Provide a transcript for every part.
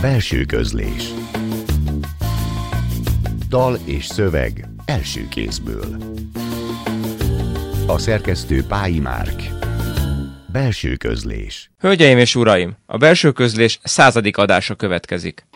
Belső közlés. Dal és szöveg első kézből. A szerkesztő Pályi Márk. Belső közlés. Hölgyeim és uraim, a belső közlés századik adása következik.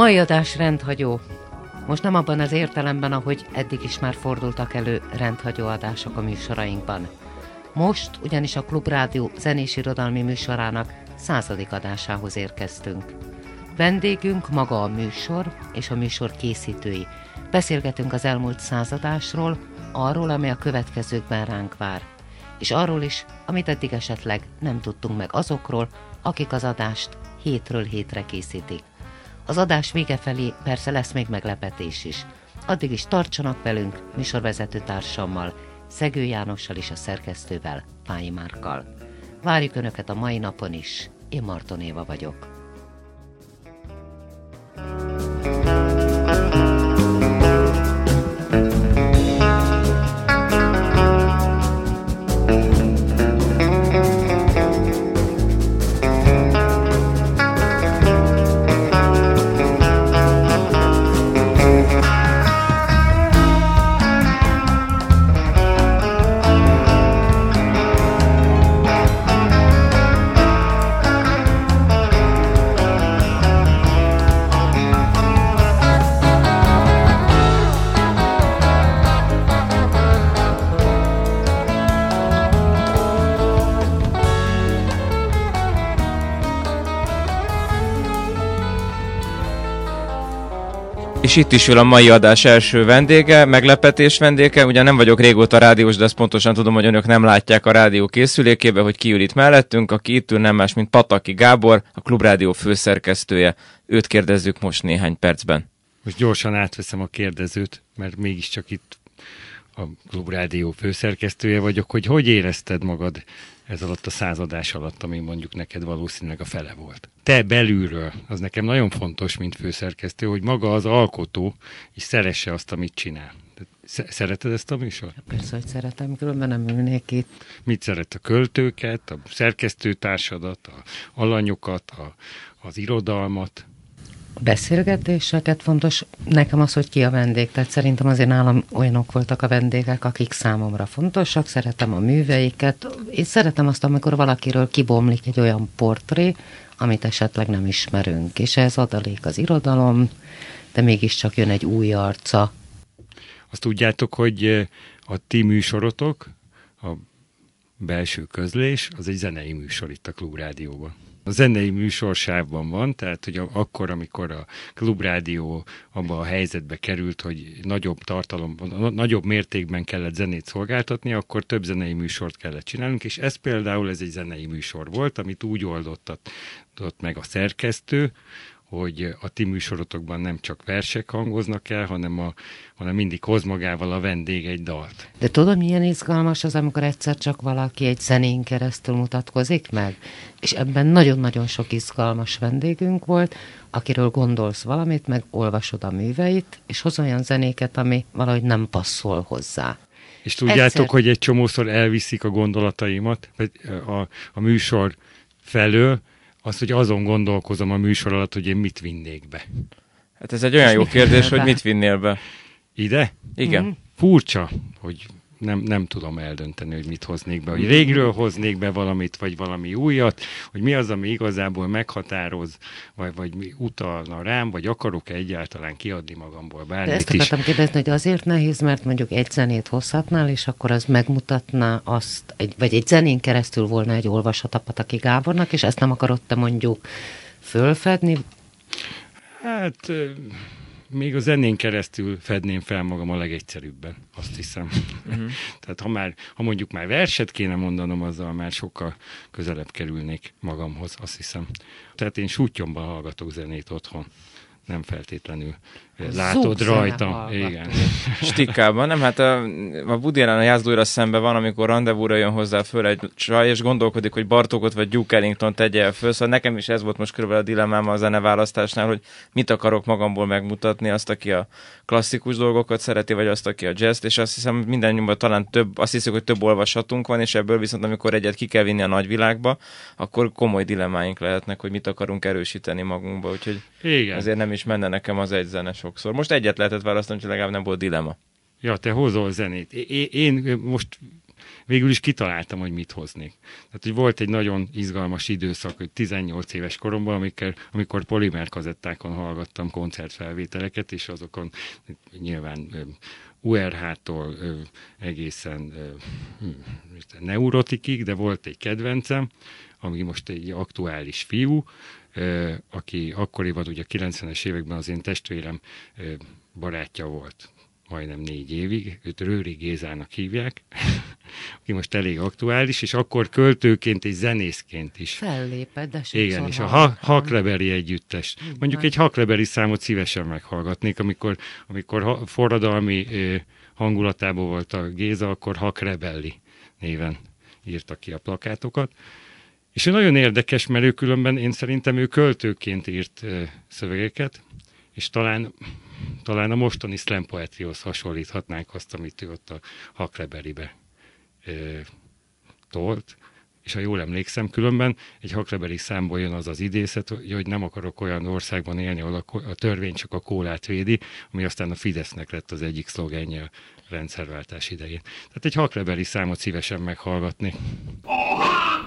Mai adás rendhagyó. Most nem abban az értelemben, ahogy eddig is már fordultak elő rendhagyó adások a műsorainkban. Most ugyanis a Klubrádió zenés irodalmi műsorának századik adásához érkeztünk. Vendégünk maga a műsor és a műsor készítői. Beszélgetünk az elmúlt századásról, arról, ami a következőkben ránk vár, és arról is, amit eddig esetleg nem tudtunk meg azokról, akik az adást hétről hétre készítik. Az adás vége felé persze lesz még meglepetés is. Addig is tartsanak velünk műsorvezető társammal, Szegő Jánossal és a szerkesztővel, Pályi Márkkal. Várjuk Önöket a mai napon is. Én Marton Éva vagyok. És itt is ül a mai adás első vendége, meglepetés vendége. Ugye nem vagyok régóta rádiós, de azt pontosan tudom, hogy önök nem látják a rádió készülékébe, hogy ki ül itt mellettünk. Aki itt ül nem más, mint Pataki Gábor, a Klubrádió főszerkesztője. Őt kérdezzük most néhány percben. Most gyorsan átveszem a kérdezőt, mert mégiscsak itt a Klubrádió főszerkesztője vagyok, hogy hogy érezted magad ez alatt a századás alatt, ami mondjuk neked valószínűleg a fele volt. Te belülről, az nekem nagyon fontos, mint főszerkesztő, hogy maga az alkotó is szeresse azt, amit csinál. Szereted ezt a műsort? Persze, hogy szeretem, különben nem ülnék itt. Mit szeret a költőket, a szerkesztőtársadat, a alanyokat, a, az irodalmat? Beszélgetéseket fontos. Nekem az, hogy ki a vendég. Tehát szerintem azért nálam olyanok voltak a vendégek, akik számomra fontosak. Szeretem a műveiket. Én szeretem azt, amikor valakiről kibomlik egy olyan portré, amit esetleg nem ismerünk. És ez adalék az irodalom, de mégiscsak jön egy új arca. Azt tudjátok, hogy a ti műsorotok, a belső közlés, az egy zenei műsor itt a Klubrádióban a zenei műsorsávban van, tehát hogy akkor, amikor a klubrádió abba a helyzetbe került, hogy nagyobb tartalom, nagyobb mértékben kellett zenét szolgáltatni, akkor több zenei műsort kellett csinálnunk, és ez például ez egy zenei műsor volt, amit úgy oldottat meg a szerkesztő, hogy a ti műsorotokban nem csak versek hangoznak el, hanem, a, hanem mindig hoz magával a vendég egy dalt. De tudod, milyen izgalmas az, amikor egyszer csak valaki egy zenén keresztül mutatkozik meg? És ebben nagyon-nagyon sok izgalmas vendégünk volt, akiről gondolsz valamit, meg olvasod a műveit, és hoz olyan zenéket, ami valahogy nem passzol hozzá. És tudjátok, egyszer... hogy egy csomószor elviszik a gondolataimat, a, a műsor felől, az, hogy azon gondolkozom a műsor alatt, hogy én mit vinnék be. Hát ez egy olyan És jó kérdés, hogy mit vinnél be. Ide? Igen. Mm. Furcsa, hogy nem, nem tudom eldönteni, hogy mit hoznék be. Hogy régről hoznék be valamit, vagy valami újat, hogy mi az, ami igazából meghatároz, vagy, vagy mi utalna rám, vagy akarok-e egyáltalán kiadni magamból bármit De ezt akartam is. kérdezni, hogy azért nehéz, mert mondjuk egy zenét hozhatnál, és akkor az megmutatná azt, egy, vagy egy zenén keresztül volna egy olvasat a Pataki Gábornak, és ezt nem akarod te mondjuk fölfedni? Hát még a zenén keresztül fedném fel magam a legegyszerűbben, azt hiszem. Uh-huh. Tehát ha, már, ha mondjuk már verset kéne mondanom, azzal már sokkal közelebb kerülnék magamhoz, azt hiszem. Tehát én sútyomban hallgatok zenét otthon nem feltétlenül látod rajta. Igen. Stikkában, nem? Hát a, a Allen a jászlóira szembe van, amikor rendezvúra jön hozzá föl egy csaj, és gondolkodik, hogy Bartókot vagy Duke Ellington tegye el föl. Szóval nekem is ez volt most körülbelül a dilemmám a zeneválasztásnál, hogy mit akarok magamból megmutatni, azt, aki a klasszikus dolgokat szereti, vagy azt, aki a jazz és azt hiszem minden nyomban talán több, azt hiszem, hogy több olvasatunk van, és ebből viszont amikor egyet ki kell vinni a nagyvilágba, akkor komoly dilemmáink lehetnek, hogy mit akarunk erősíteni magunkba, úgyhogy Igen. ezért nem is menne nekem az egy zene sokszor. Most egyet lehetett választani, hogy legalább nem volt dilema. Ja, te hozol zenét. Én, most végül is kitaláltam, hogy mit hoznék. Tehát, hogy volt egy nagyon izgalmas időszak, hogy 18 éves koromban, amikor, amikor polimer kazettákon hallgattam koncertfelvételeket, és azokon nyilván URH-tól egészen hm, neurotikig, de volt egy kedvencem, ami most egy aktuális fiú, aki akkoriban ugye a 90-es években az én testvérem barátja volt majdnem négy évig, őt Rőri Gézának hívják, aki most elég aktuális, és akkor költőként és zenészként is. Felléped, de Igen, és a ha- Hakleberi együttes. Mondjuk egy Hakleberi számot szívesen meghallgatnék, amikor, amikor ha- forradalmi hangulatában volt a Géza, akkor Hakrebelli néven írta ki a plakátokat. És ő nagyon érdekes, mert ő különben, én szerintem ő költőként írt szövegeket, és talán, talán a mostani slam poetrihoz hasonlíthatnánk azt, amit ő ott a Hakleberibe tolt, és ha jól emlékszem, különben egy Hakleberi számból jön az az idézet, hogy nem akarok olyan országban élni, ahol a törvény csak a kólát védi, ami aztán a Fidesznek lett az egyik szlogenje a rendszerváltás idején. Tehát egy Hakleberi számot szívesen meghallgatni. Oh,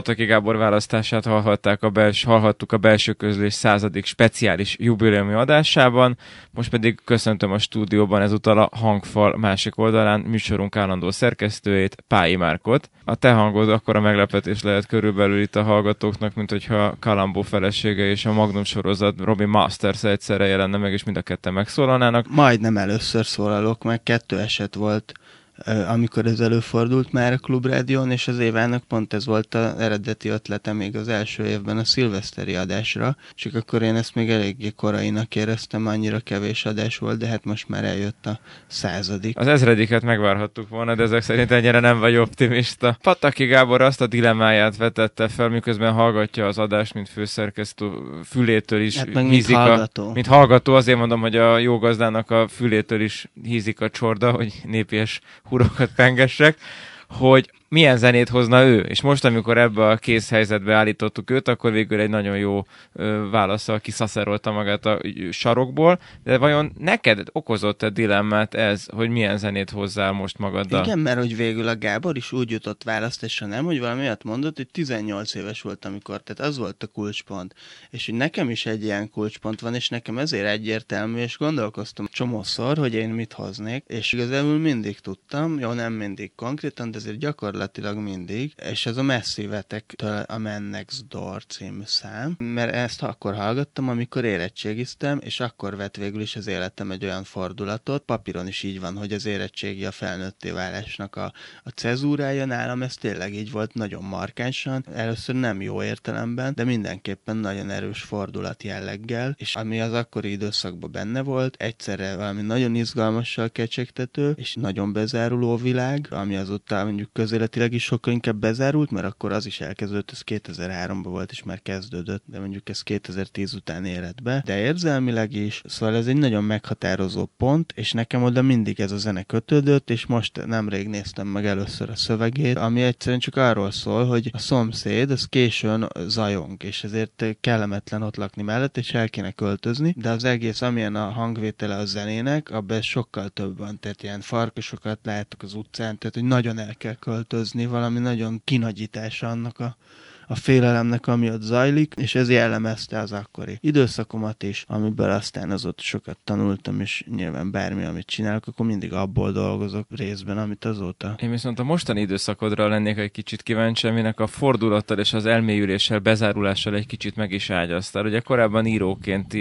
Pataki Gábor választását hallhatták a bels, hallhattuk a belső közlés századik speciális jubileumi adásában, most pedig köszöntöm a stúdióban ezúttal a hangfal másik oldalán műsorunk állandó szerkesztőjét, Pályi Márkot. A te hangod a meglepetés lehet körülbelül itt a hallgatóknak, mint hogyha Kalambó felesége és a Magnum sorozat Robin Masters egyszerre jelenne meg, és mind a ketten megszólalnának. Majdnem először szólalok meg, kettő eset volt amikor ez előfordult már a Klubrádión, és az Évának pont ez volt az eredeti ötlete még az első évben a szilveszteri adásra, csak akkor én ezt még eléggé korainak éreztem, annyira kevés adás volt, de hát most már eljött a századik. Az ezrediket megvárhattuk volna, de ezek szerint ennyire nem vagy optimista. Pataki Gábor azt a dilemmáját vetette fel, miközben hallgatja az adást, mint főszerkesztő fülétől is hát hízik mint hallgató. A, mint hallgató, azért mondom, hogy a jó gazdának a fülétől is hízik a csorda, hogy népies hurokat pengessek, hogy milyen zenét hozna ő. És most, amikor ebbe a kész helyzetbe állítottuk őt, akkor végül egy nagyon jó válaszsal kiszaszerolta magát a sarokból. De vajon neked okozott-e dilemmát ez, hogy milyen zenét hozzál most magaddal? Igen, mert hogy végül a Gábor is úgy jutott választásra, nem, hogy valami olyat mondott, hogy 18 éves volt, amikor, tehát az volt a kulcspont. És hogy nekem is egy ilyen kulcspont van, és nekem ezért egyértelmű, és gondolkoztam csomószor, hogy én mit hoznék, és igazából mindig tudtam, jó, nem mindig konkrétan, de azért gyakorlatilag gyakorlatilag mindig, és ez a Vetektől a Man Next Door című szám, mert ezt akkor hallgattam, amikor érettségiztem, és akkor vett végül is az életem egy olyan fordulatot, papíron is így van, hogy az érettségi a felnőtté válásnak a, a cezúrája nálam, ez tényleg így volt nagyon markánsan, először nem jó értelemben, de mindenképpen nagyon erős fordulat jelleggel, és ami az akkori időszakban benne volt, egyszerre valami nagyon izgalmassal kecsegtető, és nagyon bezáruló világ, ami azóta mondjuk közélet eredetileg is sokkal inkább bezárult, mert akkor az is elkezdődött, ez 2003-ban volt, és már kezdődött, de mondjuk ez 2010 után élet be, de érzelmileg is, szóval ez egy nagyon meghatározó pont, és nekem oda mindig ez a zene kötődött, és most nemrég néztem meg először a szövegét, ami egyszerűen csak arról szól, hogy a szomszéd, az későn zajong, és ezért kellemetlen ott lakni mellett, és el kéne költözni, de az egész, amilyen a hangvétele a zenének, abban sokkal több van, tehát ilyen farkasokat láttok az utcán, tehát hogy nagyon el kell költözni, ötvözni, valami nagyon kinagyítása annak a a félelemnek, ami ott zajlik, és ez jellemezte az akkori időszakomat is, amiből aztán azóta sokat tanultam, és nyilván bármi, amit csinálok, akkor mindig abból dolgozok részben, amit azóta. Én viszont a mostani időszakodra lennék egy kicsit kíváncsi, aminek a fordulattal és az elmélyüléssel, bezárulással egy kicsit meg is ágyaztál. Ugye korábban íróként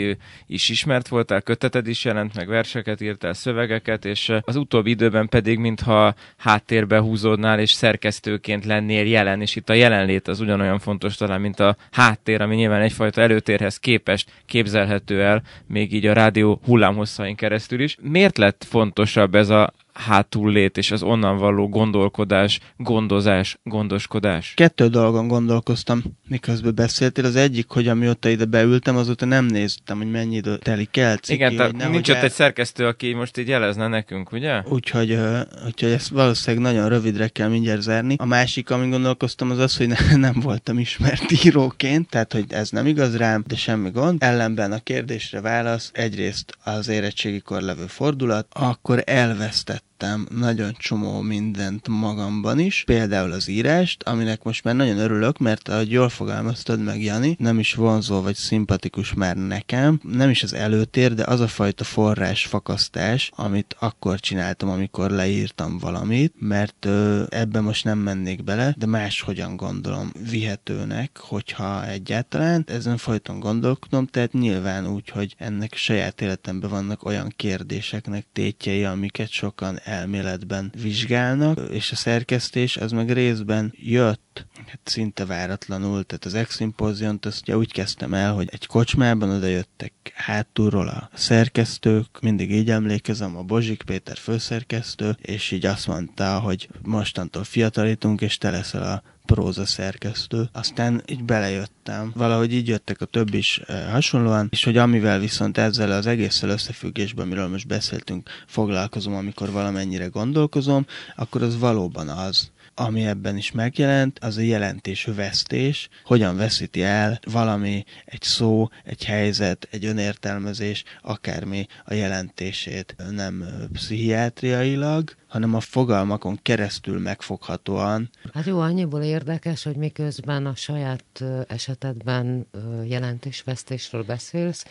is ismert voltál, köteted is jelent meg, verseket írtál, szövegeket, és az utóbbi időben pedig, mintha háttérbe húzódnál, és szerkesztőként lennél jelen, és itt a jelenlét az ugyanolyan fontos talán, mint a háttér, ami nyilván egyfajta előtérhez képest képzelhető el, még így a rádió hullámhosszain keresztül is. Miért lett fontosabb ez a hátullét és az onnan való gondolkodás, gondozás, gondoskodás? Kettő dolgon gondolkoztam, miközben beszéltél. Az egyik, hogy amióta ide beültem, azóta nem néztem, hogy mennyi idő telik el. Ciki, Igen, tehát nincs ott el... egy szerkesztő, aki most így jelezne nekünk, ugye? Úgyhogy, uh, úgyhogy ezt valószínűleg nagyon rövidre kell mindjárt zárni. A másik, amin gondolkoztam, az az, hogy ne, nem voltam ismert íróként, tehát hogy ez nem igaz rám, de semmi gond. Ellenben a kérdésre válasz egyrészt az érettségikor levő fordulat, akkor elvesztett értettem nagyon csomó mindent magamban is, például az írást, aminek most már nagyon örülök, mert ahogy jól fogalmaztad meg, Jani, nem is vonzó vagy szimpatikus már nekem, nem is az előtér, de az a fajta forrás fakasztás, amit akkor csináltam, amikor leírtam valamit, mert ö, ebbe most nem mennék bele, de máshogyan gondolom vihetőnek, hogyha egyáltalán. Ezen folyton gondolkodom, tehát nyilván úgy, hogy ennek saját életemben vannak olyan kérdéseknek tétjei, amiket sokan elméletben vizsgálnak, és a szerkesztés az meg részben jött, hát szinte váratlanul, tehát az Eximpoziont azt ugye úgy kezdtem el, hogy egy kocsmában oda jöttek hátulról a szerkesztők, mindig így emlékezem, a Bozsik Péter főszerkesztő, és így azt mondta, hogy mostantól fiatalítunk, és te leszel a próza szerkesztő. Aztán így belejöttem. Valahogy így jöttek a több is e, hasonlóan, és hogy amivel viszont ezzel az egésszel összefüggésben, amiről most beszéltünk, foglalkozom, amikor valamennyire gondolkozom, akkor az valóban az, ami ebben is megjelent, az a jelentésvesztés, hogyan veszíti el valami, egy szó, egy helyzet, egy önértelmezés, akármi a jelentését. Nem pszichiátriailag, hanem a fogalmakon keresztül megfoghatóan. Hát jó, annyiból érdekes, hogy miközben a saját esetedben jelentésvesztésről beszélsz,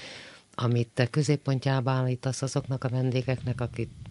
amit te középpontjába állítasz azoknak a vendégeknek,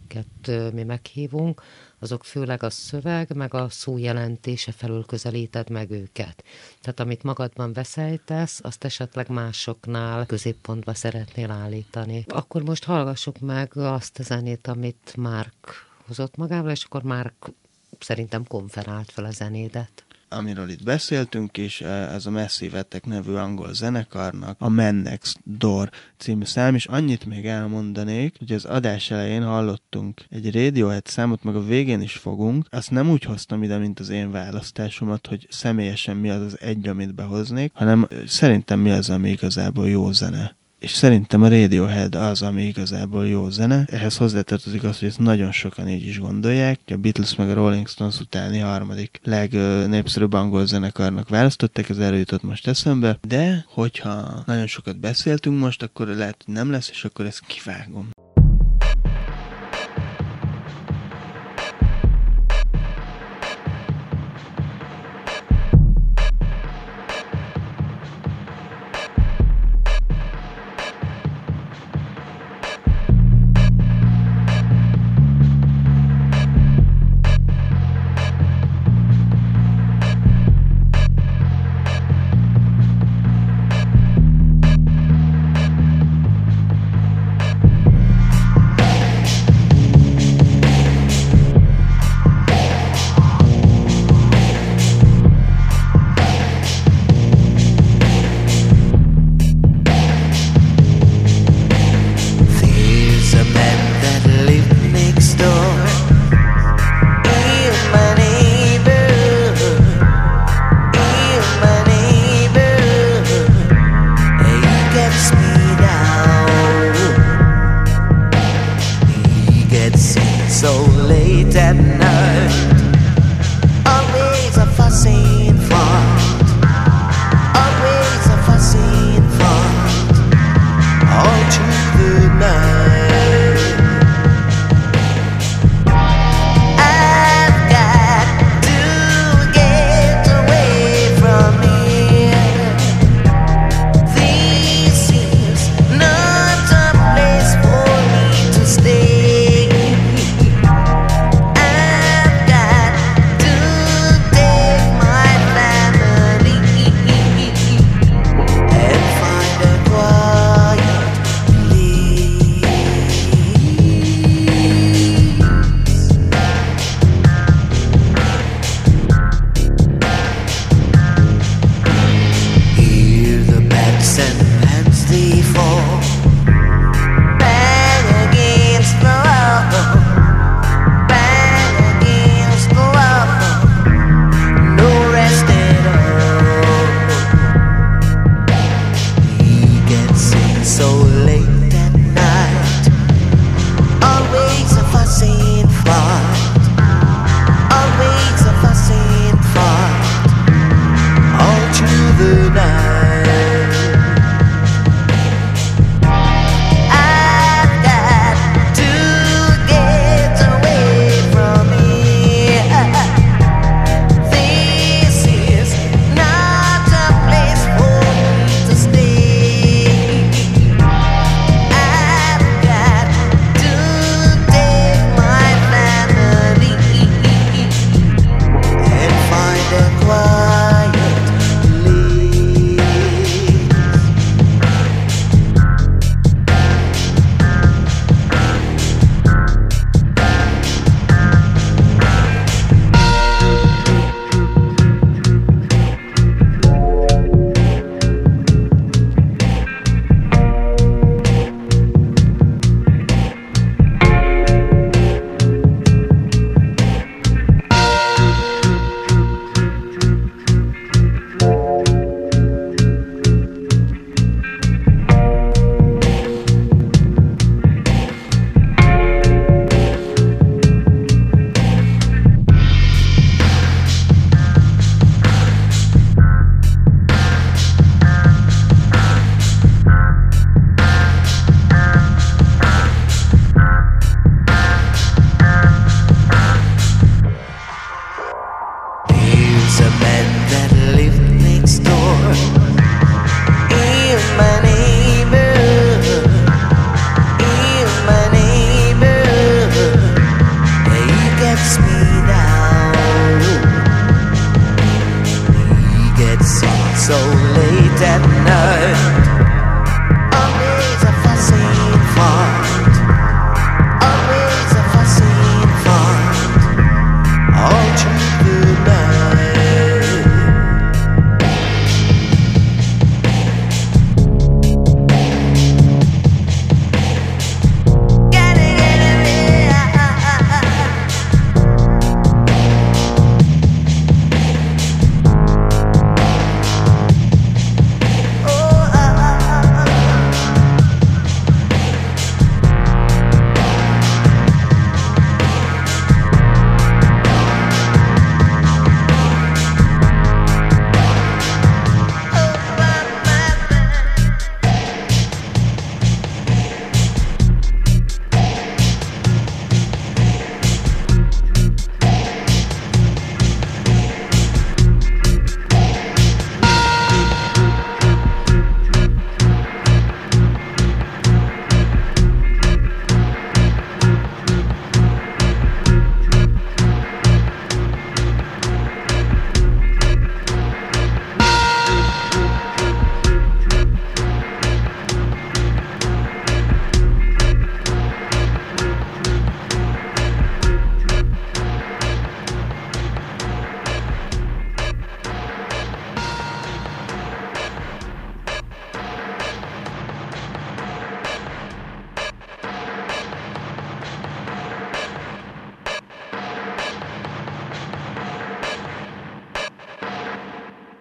akiket mi meghívunk, azok főleg a szöveg, meg a szó jelentése felül közelíted meg őket. Tehát amit magadban veszejtesz, azt esetleg másoknál középpontba szeretnél állítani. Akkor most hallgassuk meg azt a zenét, amit Márk hozott magával, és akkor Márk szerintem konferált fel a zenédet amiről itt beszéltünk is, eh, ez a Massive nevű angol zenekarnak a Man Next Door című szám, és annyit még elmondanék, hogy az adás elején hallottunk egy Radiohead számot, meg a végén is fogunk. Azt nem úgy hoztam ide, mint az én választásomat, hogy személyesen mi az az egy, amit behoznék, hanem szerintem mi az, ami igazából jó zene és szerintem a Radiohead az, ami igazából jó zene. Ehhez hozzátartozik az, hogy ezt nagyon sokan így is gondolják. A Beatles meg a Rolling Stones utáni harmadik legnépszerűbb angol zenekarnak választották, ez erről jutott most eszembe. De, hogyha nagyon sokat beszéltünk most, akkor lehet, hogy nem lesz, és akkor ezt kivágom.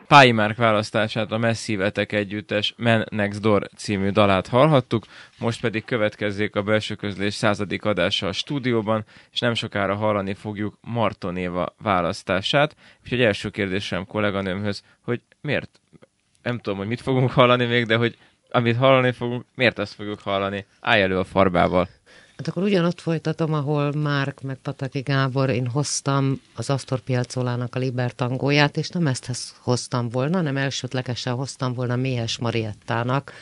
Pályi Márk választását a Messzívetek együttes Men Next Door című dalát hallhattuk, most pedig következzék a belső közlés századik adása a stúdióban, és nem sokára hallani fogjuk Martonéva választását. Úgyhogy első kérdésem kolléganőmhöz, hogy miért? Nem tudom, hogy mit fogunk hallani még, de hogy amit hallani fogunk, miért ezt fogjuk hallani? Állj elő a farbával. Hát akkor ugyanott folytatom, ahol Márk meg Pataki Gábor, én hoztam az Astor Piazzolának a Libertangóját, és nem ezt hoztam volna, nem elsődlegesen hoztam volna Méhes Mariettának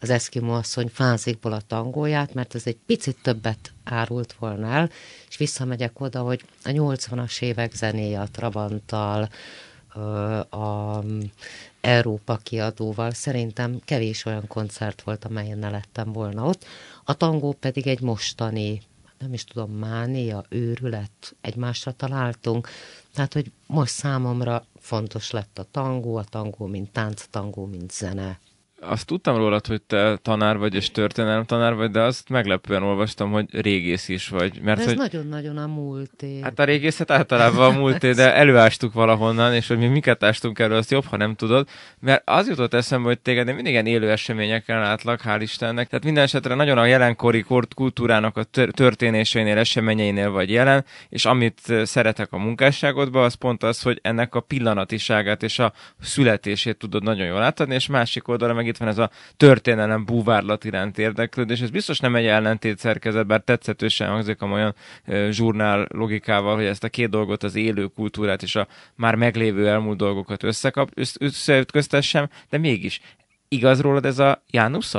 az Eszkimó asszony fázikból a tangóját, mert ez egy picit többet árult volna el, és visszamegyek oda, hogy a 80-as évek zenéje a Trabanttal, a Európa kiadóval. Szerintem kevés olyan koncert volt, amelyen ne lettem volna ott. A tangó pedig egy mostani, nem is tudom, mánia, őrület, egymásra találtunk. Tehát, hogy most számomra fontos lett a tangó, a tangó, mint tánc, a tangó, mint zene azt tudtam rólad, hogy te tanár vagy és történelem tanár vagy, de azt meglepően olvastam, hogy régész is vagy. Mert ez hogy... nagyon-nagyon a múlté. Hát a régészet általában a múlté, de előástuk valahonnan, és hogy mi miket ástunk elő, azt jobb, ha nem tudod. Mert az jutott eszembe, hogy téged mindig ilyen élő eseményekkel látlak, hál' Istennek. Tehát minden esetre nagyon a jelenkori kultúrának a történéseinél, eseményeinél vagy jelen, és amit szeretek a munkásságodban, az pont az, hogy ennek a pillanatiságát és a születését tudod nagyon jól átadni, és másik oldalra meg itt van ez a történelem búvárlat iránt érdeklődés. Ez biztos nem egy ellentét szerkezet, bár tetszetősen hangzik a olyan zsurnál logikával, hogy ezt a két dolgot, az élő kultúrát és a már meglévő elmúlt dolgokat összekap, összeütköztessem, de mégis igaz rólad ez a János?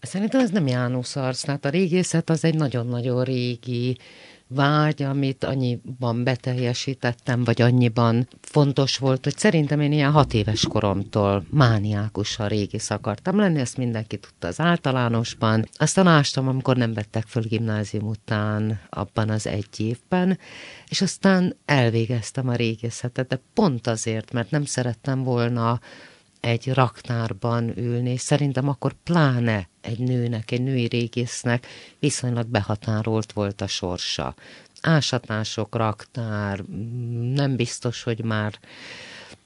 Szerintem ez nem János arc, tehát a régészet az egy nagyon-nagyon régi vágy, amit annyiban beteljesítettem, vagy annyiban fontos volt, hogy szerintem én ilyen hat éves koromtól mániákusan régi akartam lenni, ezt mindenki tudta az általánosban. Aztán ástam, amikor nem vettek föl gimnázium után, abban az egy évben, és aztán elvégeztem a régészetet, de pont azért, mert nem szerettem volna egy raktárban ülni, és szerintem akkor pláne egy nőnek, egy női régésznek viszonylag behatárolt volt a sorsa. Ásatások, raktár, nem biztos, hogy már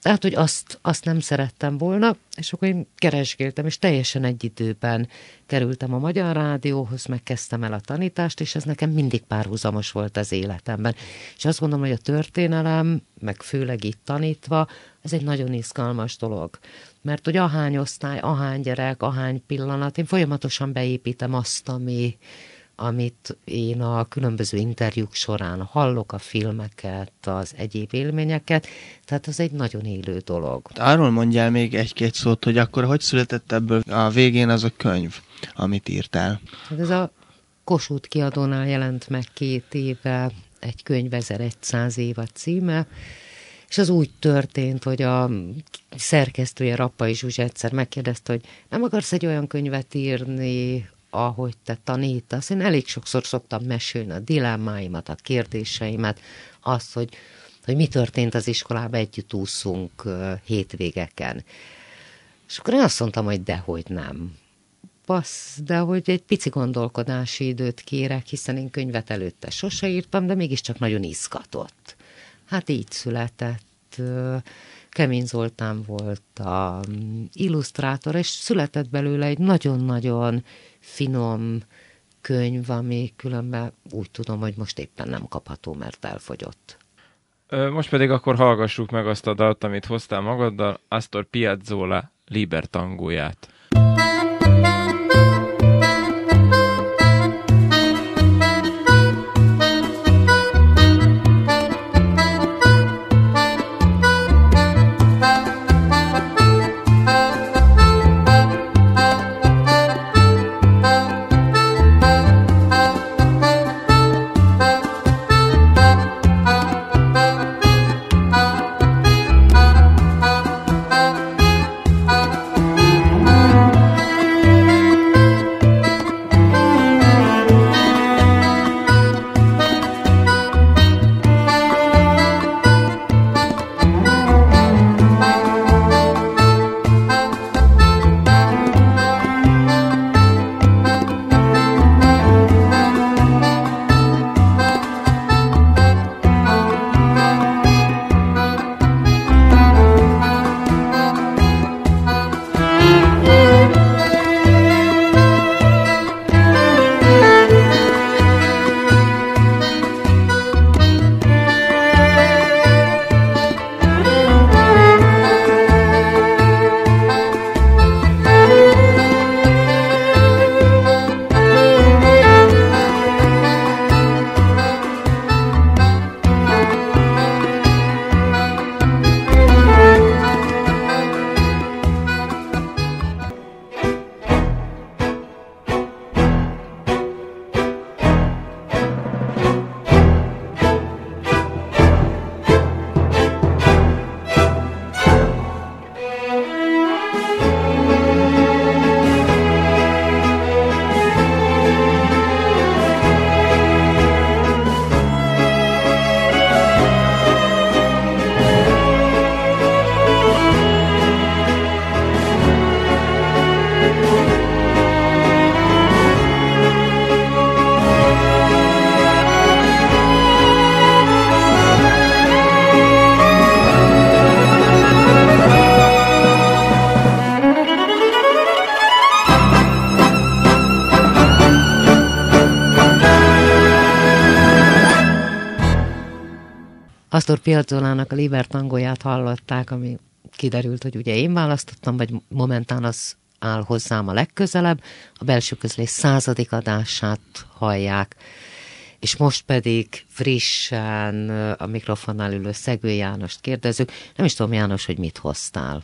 tehát, hogy azt, azt nem szerettem volna, és akkor én keresgéltem, és teljesen egy időben kerültem a Magyar Rádióhoz, megkezdtem el a tanítást, és ez nekem mindig párhuzamos volt az életemben. És azt gondolom, hogy a történelem, meg főleg itt tanítva, ez egy nagyon izgalmas dolog. Mert hogy ahány osztály, ahány gyerek, ahány pillanat, én folyamatosan beépítem azt, ami, amit én a különböző interjúk során hallok, a filmeket, az egyéb élményeket, tehát az egy nagyon élő dolog. Arról mondjál még egy-két szót, hogy akkor hogy született ebből a végén az a könyv, amit írtál? Hát ez a Kossuth kiadónál jelent meg két éve, egy könyv 1100 év a címe, és az úgy történt, hogy a szerkesztője Rappai Zsuzsa egyszer megkérdezte, hogy nem akarsz egy olyan könyvet írni, ahogy te tanítasz. Én elég sokszor szoktam mesélni a dilemmáimat, a kérdéseimet, azt, hogy, hogy mi történt az iskolában, együtt úszunk hétvégeken. És akkor én azt mondtam, hogy dehogy nem. Passz, de hogy egy pici gondolkodási időt kérek, hiszen én könyvet előtte sose írtam, de mégiscsak nagyon izgatott. Hát így született. Kemény Zoltán volt a mm, illusztrátor, és született belőle egy nagyon-nagyon finom könyv, ami különben úgy tudom, hogy most éppen nem kapható, mert elfogyott. Most pedig akkor hallgassuk meg azt a dalt, amit hoztál magaddal, Astor Piazzolla Libertangóját. Astor Piazzolának a Liber tangóját hallották, ami kiderült, hogy ugye én választottam, vagy momentán az áll hozzám a legközelebb. A belső közlés századik adását hallják és most pedig frissen a mikrofonnál ülő Szegő Jánost kérdezzük. Nem is tudom, János, hogy mit hoztál.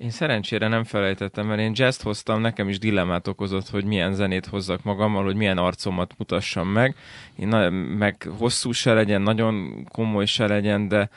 Én szerencsére nem felejtettem, mert én jazz hoztam, nekem is dilemmát okozott, hogy milyen zenét hozzak magammal, hogy milyen arcomat mutassam meg. Én meg hosszú se legyen, nagyon komoly se legyen, de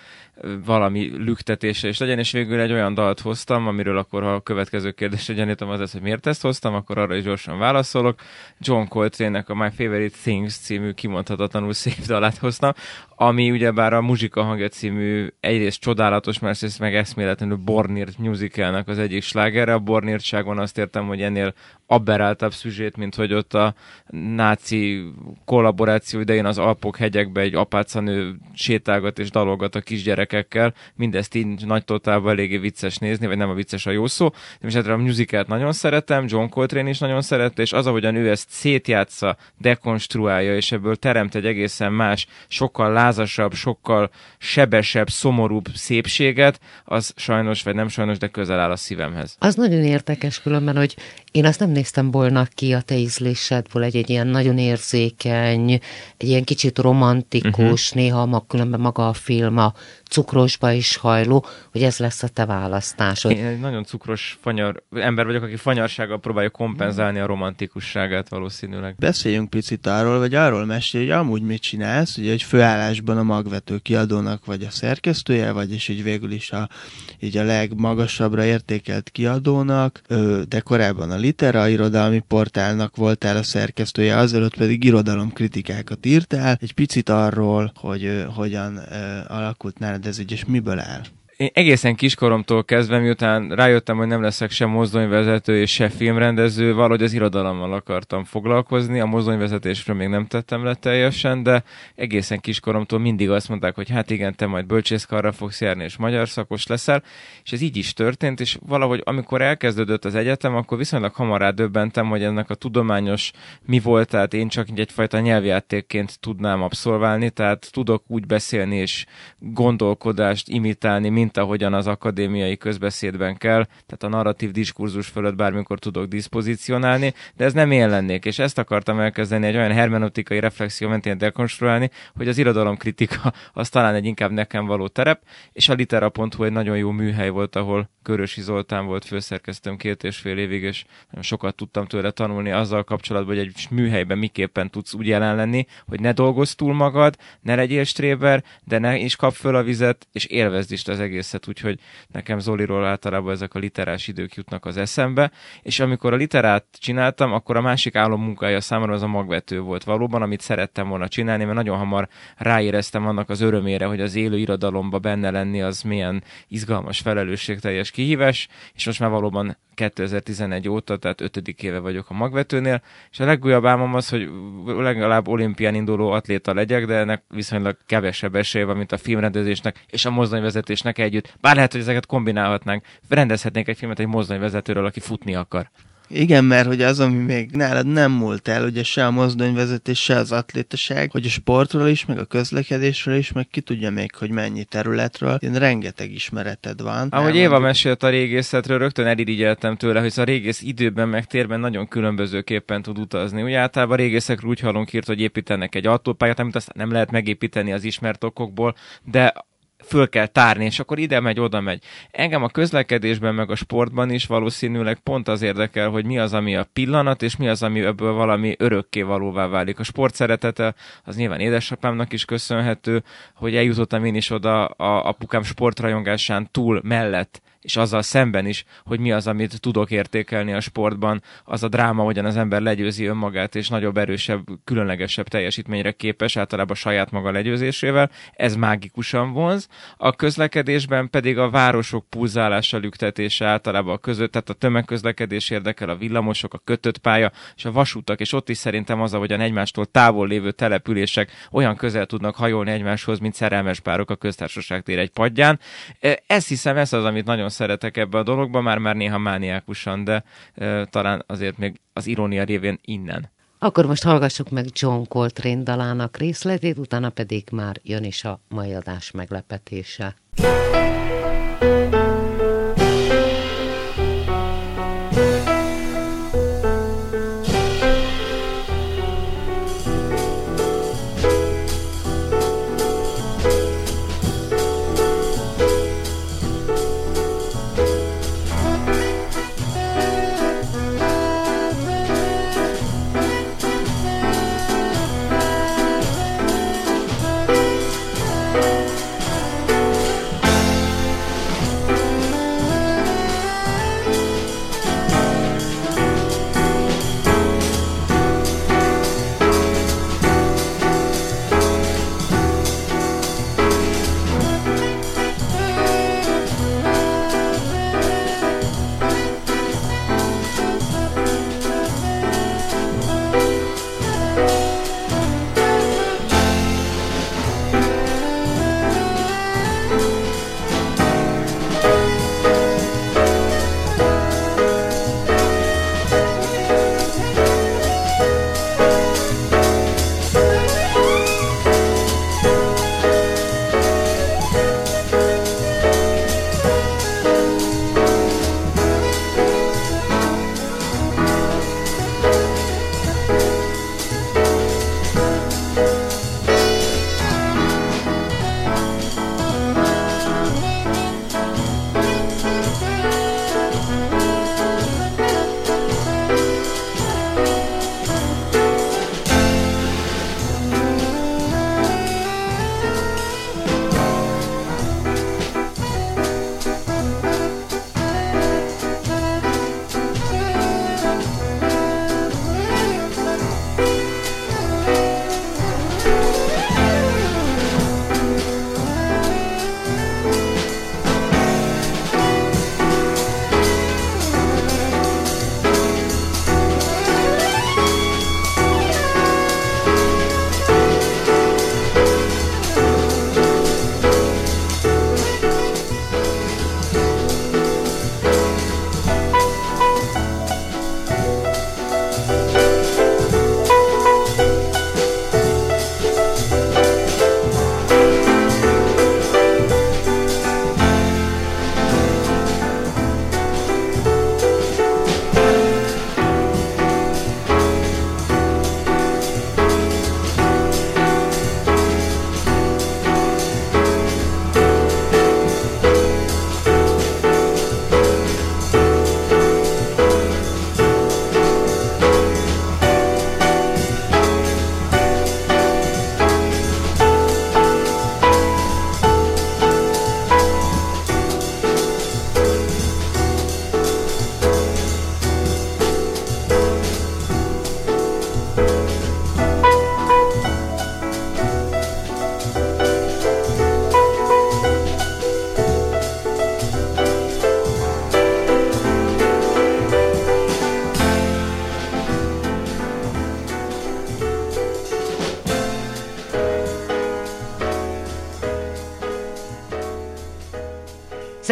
valami lüktetése is legyen, és végül egy olyan dalt hoztam, amiről akkor, ha a következő kérdésre gyanítom az lesz, hogy miért ezt hoztam, akkor arra is gyorsan válaszolok. John Coltrane-nek a My Favorite Things című kimondhatatlanul szép dalát hoztam, ami ugyebár a Muzsika hangja című egyrészt csodálatos, másrészt meg eszméletlenül Bornirt musicalnak az egyik slágerre. A Bornirtságon azt értem, hogy ennél aberráltabb szüzsét, mint hogy ott a náci kollaboráció idején az Alpok hegyekbe egy apácanő sétálgat és dalogat a kisgyerekekkel. Mindezt így nagy totálban eléggé vicces nézni, vagy nem a vicces a jó szó. De most a musicalt nagyon szeretem, John Coltrane is nagyon szerette, és az, ahogyan ő ezt szétjátsza, dekonstruálja, és ebből teremt egy egészen más, sokkal lázasabb, sokkal sebesebb, szomorúbb szépséget, az sajnos, vagy nem sajnos, de közel áll a szívemhez. Az nagyon érdekes különben, hogy én azt nem néztem volna ki a te ízlésedből egy, egy ilyen nagyon érzékeny, egy ilyen kicsit romantikus, uh-huh. néha különben maga a film a cukrosba is hajló, hogy ez lesz a te választásod. Én egy nagyon cukros fanyar ember vagyok, aki fanyarsággal próbálja kompenzálni a romantikusságát valószínűleg. Beszéljünk picit arról, vagy arról mesélj, hogy amúgy mit csinálsz, ugye egy főállásban a magvető kiadónak vagy a szerkesztője, vagyis így végül is a, így a legmagasabbra értékelt kiadónak, de korábban a Litera irodalmi portálnak voltál a szerkesztője, azelőtt pedig irodalomkritikákat írtál. Egy picit arról, hogy hogyan alakult nálad ez így, és miből áll? Én egészen kiskoromtól kezdve, miután rájöttem, hogy nem leszek sem mozdonyvezető és se filmrendező, valahogy az irodalommal akartam foglalkozni. A mozdonyvezetésről még nem tettem le teljesen, de egészen kiskoromtól mindig azt mondták, hogy hát igen, te majd bölcsészkarra fogsz járni, és magyar szakos leszel, és ez így is történt, és valahogy amikor elkezdődött az egyetem, akkor viszonylag hamar rádöbbentem, hogy ennek a tudományos mi volt, tehát én csak egyfajta nyelvjátékként tudnám abszolválni, tehát tudok úgy beszélni és gondolkodást imitálni, mint ahogyan az akadémiai közbeszédben kell, tehát a narratív diskurzus fölött bármikor tudok diszpozícionálni, de ez nem én lennék, és ezt akartam elkezdeni egy olyan hermeneutikai reflexió mentén dekonstruálni, hogy az irodalomkritika az talán egy inkább nekem való terep, és a litera.hu egy nagyon jó műhely volt, ahol Körösi Zoltán volt főszerkesztőm két és fél évig, és nagyon sokat tudtam tőle tanulni azzal kapcsolatban, hogy egy műhelyben miképpen tudsz úgy jelen lenni, hogy ne dolgozz túl magad, ne legyél stréber, de ne is kap föl a vizet, és élvezd is az egészet, úgyhogy nekem Zoliról általában ezek a literás idők jutnak az eszembe, és amikor a literát csináltam, akkor a másik álom munkája számomra az a magvető volt valóban, amit szerettem volna csinálni, mert nagyon hamar ráéreztem annak az örömére, hogy az élő irodalomba benne lenni az milyen izgalmas, felelősségteljes kihívás, és most már valóban 2011 óta, tehát ötödik éve vagyok a magvetőnél, és a legújabb álmom az, hogy legalább olimpián induló atléta legyek, de ennek viszonylag kevesebb esélye van, mint a filmrendezésnek és a mozdonyvezetésnek együtt. Bár lehet, hogy ezeket kombinálhatnánk. Rendezhetnénk egy filmet egy mozdonyvezetőről, aki futni akar. Igen, mert hogy az, ami még nálad nem múlt el, ugye se a mozdonyvezetés, se az atlétaság, hogy a sportról is, meg a közlekedésről is, meg ki tudja még, hogy mennyi területről. Én rengeteg ismereted van. Ahogy Éva mesélt a régészetről, rögtön elirigyeltem tőle, hogy a régész időben meg térben nagyon különbözőképpen tud utazni. Ugye általában a régészekről úgy hallunk írt, hogy építenek egy autópályát, amit aztán nem lehet megépíteni az ismert okokból, de föl kell tárni, és akkor ide megy, oda megy. Engem a közlekedésben, meg a sportban is valószínűleg pont az érdekel, hogy mi az, ami a pillanat, és mi az, ami ebből valami örökké valóvá válik. A sport szeretete az nyilván édesapámnak is köszönhető, hogy eljutottam én is oda a apukám sportrajongásán túl mellett és azzal szemben is, hogy mi az, amit tudok értékelni a sportban, az a dráma, hogyan az ember legyőzi önmagát, és nagyobb, erősebb, különlegesebb teljesítményre képes, általában saját maga legyőzésével, ez mágikusan vonz. A közlekedésben pedig a városok pulzálása, lüktetése általában a között, tehát a tömegközlekedés érdekel, a villamosok, a kötött pálya, és a vasútak, és ott is szerintem az, ahogyan egymástól távol lévő települések olyan közel tudnak hajolni egymáshoz, mint szerelmes párok a köztársaság tér egy padján. Ez hiszem, ez az, amit nagyon szeretek ebbe a dologba, már már néha mániákusan, de e, talán azért még az irónia révén innen. Akkor most hallgassuk meg John Coltrane dalának részletét, utána pedig már jön is a mai adás meglepetése.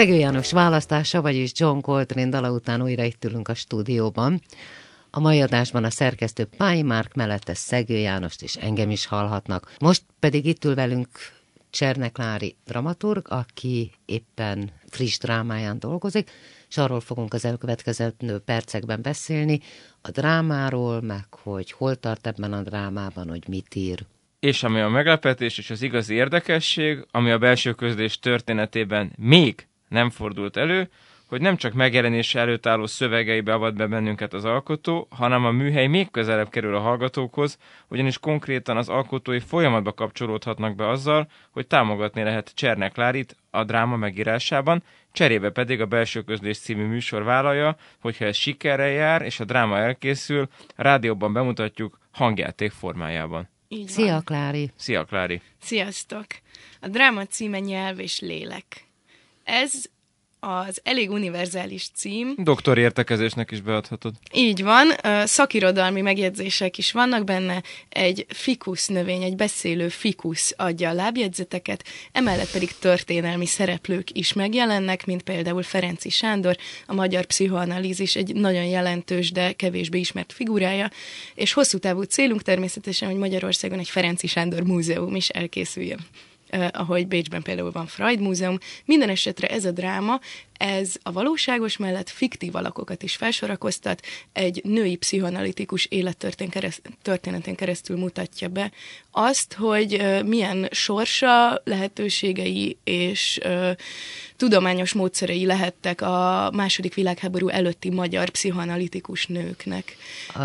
Szegő János választása, vagyis John Coltrane dala után újra itt ülünk a stúdióban. A mai adásban a szerkesztő Pály Márk mellette Szegő Jánost és engem is hallhatnak. Most pedig itt ül velünk Cserneklári dramaturg, aki éppen friss drámáján dolgozik, és arról fogunk az elkövetkező percekben beszélni, a drámáról, meg hogy hol tart ebben a drámában, hogy mit ír. És ami a meglepetés és az igazi érdekesség, ami a belső közlés történetében még nem fordult elő, hogy nem csak megjelenése előtt álló szövegeibe avat be bennünket az alkotó, hanem a műhely még közelebb kerül a hallgatókhoz, ugyanis konkrétan az alkotói folyamatba kapcsolódhatnak be azzal, hogy támogatni lehet Csernek Lárit a dráma megírásában, cserébe pedig a Belső Közlés című műsor vállalja, hogyha ez sikerrel jár, és a dráma elkészül, a rádióban bemutatjuk hangjáték formájában. Szia, Klári! Szia, Klári! Sziasztok! A dráma címe Nyelv és lélek. Ez az elég univerzális cím. Doktori értekezésnek is beadhatod. Így van, szakirodalmi megjegyzések is vannak benne, egy fikusz növény, egy beszélő fikusz adja a lábjegyzeteket, emellett pedig történelmi szereplők is megjelennek, mint például Ferenci Sándor, a magyar pszichoanalízis egy nagyon jelentős, de kevésbé ismert figurája, és hosszú távú célunk természetesen, hogy Magyarországon egy Ferenci Sándor múzeum is elkészüljön ahogy Bécsben például van Freud Múzeum. Minden esetre ez a dráma ez a valóságos mellett fiktív alakokat is felsorakoztat, egy női pszichoanalitikus élettörténetén keresztül mutatja be azt, hogy milyen sorsa, lehetőségei és tudományos módszerei lehettek a második világháború előtti magyar pszichoanalitikus nőknek.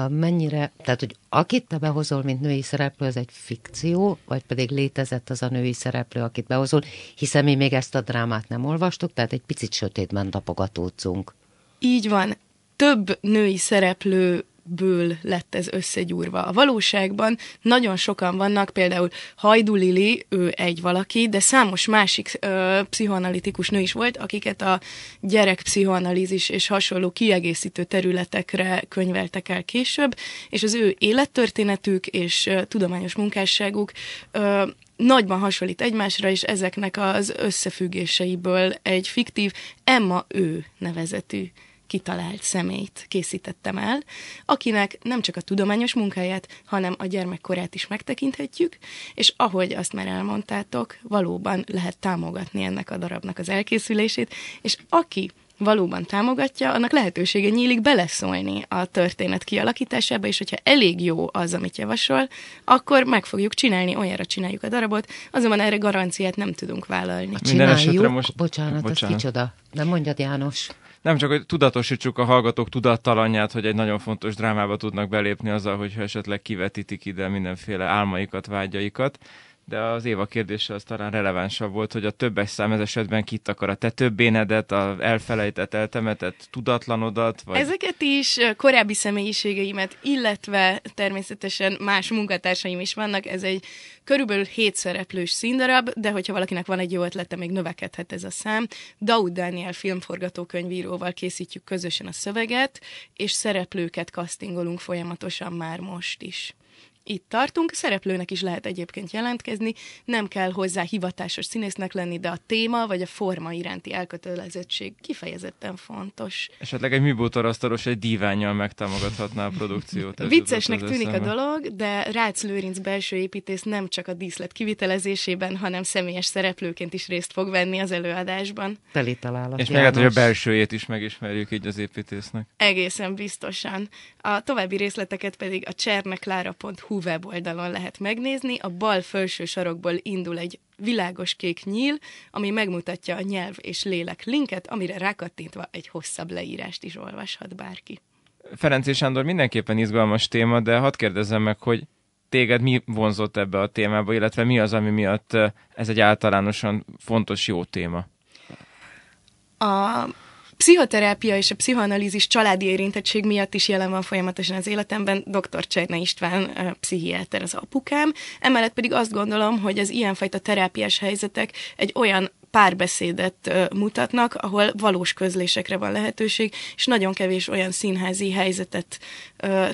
Mennyire, tehát hogy akit te behozol, mint női szereplő, az egy fikció, vagy pedig létezett az a női szereplő, akit behozol, hiszen mi még ezt a drámát nem olvastuk, tehát egy picit sötét sötétben tapogatódzunk. Így van. Több női szereplő ből lett ez összegyúrva. A valóságban nagyon sokan vannak, például Hajdu Lili, ő egy valaki, de számos másik ö, pszichoanalitikus nő is volt, akiket a gyerekpszichoanalízis és hasonló kiegészítő területekre könyveltek el később, és az ő élettörténetük és ö, tudományos munkásságuk ö, nagyban hasonlít egymásra, és ezeknek az összefüggéseiből egy fiktív Emma ő nevezetű kitalált személyt készítettem el, akinek nem csak a tudományos munkáját, hanem a gyermekkorát is megtekinthetjük, és ahogy azt már elmondtátok, valóban lehet támogatni ennek a darabnak az elkészülését, és aki valóban támogatja, annak lehetősége nyílik beleszólni a történet kialakításába, és hogyha elég jó az, amit javasol, akkor meg fogjuk csinálni, olyanra csináljuk a darabot, azonban erre garanciát nem tudunk vállalni. A csináljuk, most... bocsánat, bocsánat, az kicsoda? Nem mondjad János. Nem csak, hogy tudatosítsuk a hallgatók tudattalanját, hogy egy nagyon fontos drámába tudnak belépni azzal, hogyha esetleg kivetítik ide mindenféle álmaikat, vágyaikat de az Éva kérdése az talán relevánsabb volt, hogy a többes szám ez esetben kit akar, a te többénedet, a elfelejtett, eltemetett tudatlanodat? Vagy... Ezeket is, korábbi személyiségeimet, illetve természetesen más munkatársaim is vannak. Ez egy körülbelül hét szereplős színdarab, de hogyha valakinek van egy jó ötlete, még növekedhet ez a szám. Daud Daniel filmforgatókönyvíróval készítjük közösen a szöveget, és szereplőket castingolunk folyamatosan már most is itt tartunk. Szereplőnek is lehet egyébként jelentkezni, nem kell hozzá hivatásos színésznek lenni, de a téma vagy a forma iránti elkötelezettség kifejezetten fontos. Esetleg egy műbútorasztalos egy díványjal megtámogathatná a produkciót. Viccesnek tűnik a dolog, de Rácz Lőrinc belső építész nem csak a díszlet kivitelezésében, hanem személyes szereplőként is részt fog venni az előadásban. Teli találat. És meg lehet, hogy a belsőjét is megismerjük így az építésznek. Egészen biztosan. A további részleteket pedig a cserneklára.hu weboldalon lehet megnézni. A bal felső sarokból indul egy világos kék nyíl, ami megmutatja a nyelv és lélek linket, amire rákattintva egy hosszabb leírást is olvashat bárki. Ferenc és Sándor mindenképpen izgalmas téma, de hadd kérdezzem meg, hogy téged mi vonzott ebbe a témába, illetve mi az, ami miatt eh, ez egy általánosan fontos, jó téma? A pszichoterápia és a pszichoanalízis családi érintettség miatt is jelen van folyamatosan az életemben. Dr. Cserne István, pszichiáter az apukám. Emellett pedig azt gondolom, hogy az ilyenfajta terápiás helyzetek egy olyan párbeszédet mutatnak, ahol valós közlésekre van lehetőség, és nagyon kevés olyan színházi helyzetet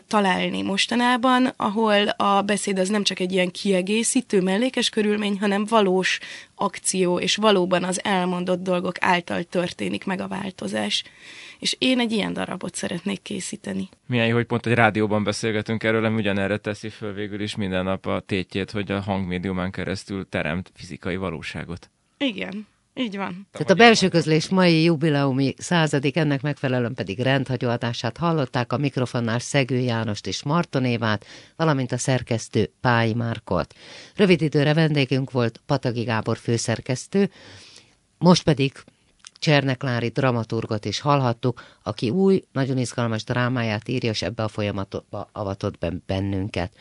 találni mostanában, ahol a beszéd az nem csak egy ilyen kiegészítő, mellékes körülmény, hanem valós akció, és valóban az elmondott dolgok által történik meg a változás. És én egy ilyen darabot szeretnék készíteni. Milyen jó, hogy pont egy rádióban beszélgetünk erről, nem ugyanerre teszi föl végül is minden nap a tétjét, hogy a hangmédiumán keresztül teremt fizikai valóságot. Igen. Így van. Tehát a belső közlés mai jubileumi századik, ennek megfelelően pedig rendhagyó adását hallották a mikrofonnál Szegő Jánost és Marton Évát, valamint a szerkesztő Pályi Márkot. Rövid időre vendégünk volt Patagi Gábor főszerkesztő, most pedig Csernek Lári dramaturgot is hallhattuk, aki új, nagyon izgalmas drámáját írja, és ebbe a folyamatba avatott be bennünket.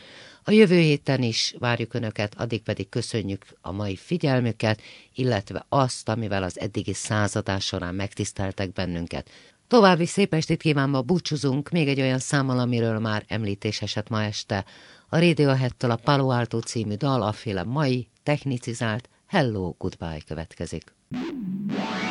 A jövő héten is várjuk Önöket, addig pedig köszönjük a mai figyelmüket, illetve azt, amivel az eddigi századás során megtiszteltek bennünket. További szép estét kívánva búcsúzunk még egy olyan számmal, amiről már említés esett ma este. A Radiohead-től a Palo Alto című dal, aféle mai, technicizált Hello Goodbye következik. Yeah.